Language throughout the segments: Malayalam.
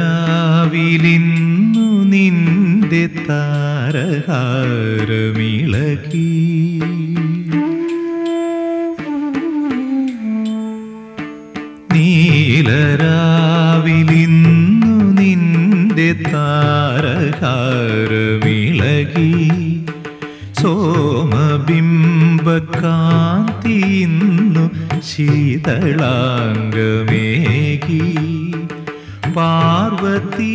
നീലരാവിലിൻ നിന്റെ താരഹാരമിളകി നീലരാവിലിന്നു നിന്റെ താരഹാരമിളകി സോമബിംബകാന്തി ഇന്നു ശീതളാംഗമേകി. പാർവതി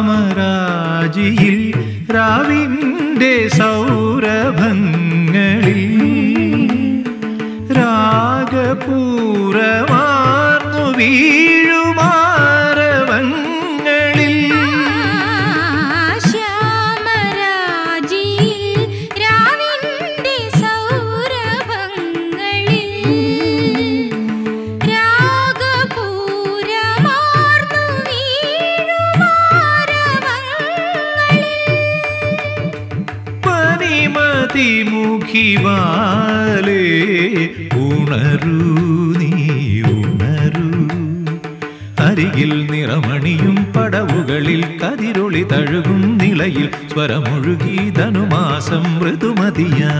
ശ്യാമരാജിയിൽ രാവിന്റെ സൗരഭങ്ങളിൽ രാഗപൂരമാർന്നു വീഴുമാരവങ്ങളിൽ മുഖിവാലേ ഉണരൂ നീ ഉണരൂ. അരികിൽ നിറമണിയും പടവുകളിൽ കതിരൊളി തഴുകും നിളയിൽ സ്വരമൊഴുകി ധനുമാസം മൃദുമതിയാ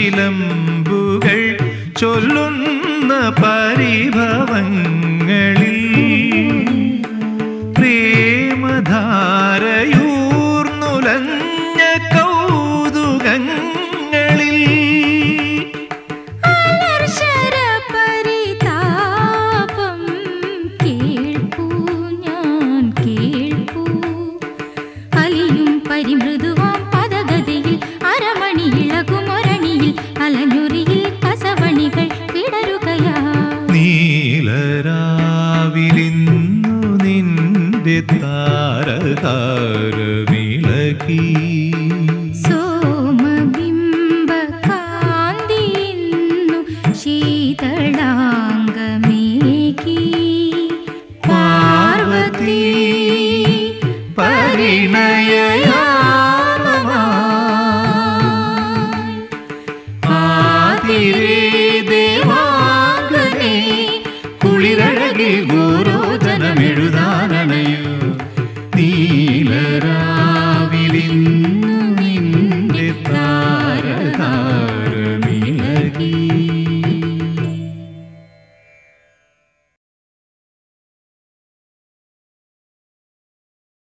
ചിലമ്പുകൾ ചൊല്ലുന്ന പരിഭവങ്ങൾ. ഇളരാവിലിന്നു നിന്റെ താരതാരമിളകി. സോമബിംബ കാന്തിന്നു ശീതളാംഗമേകി. പാർവതി പരിണയ ಗುರು ಜನ ಮೇರುದ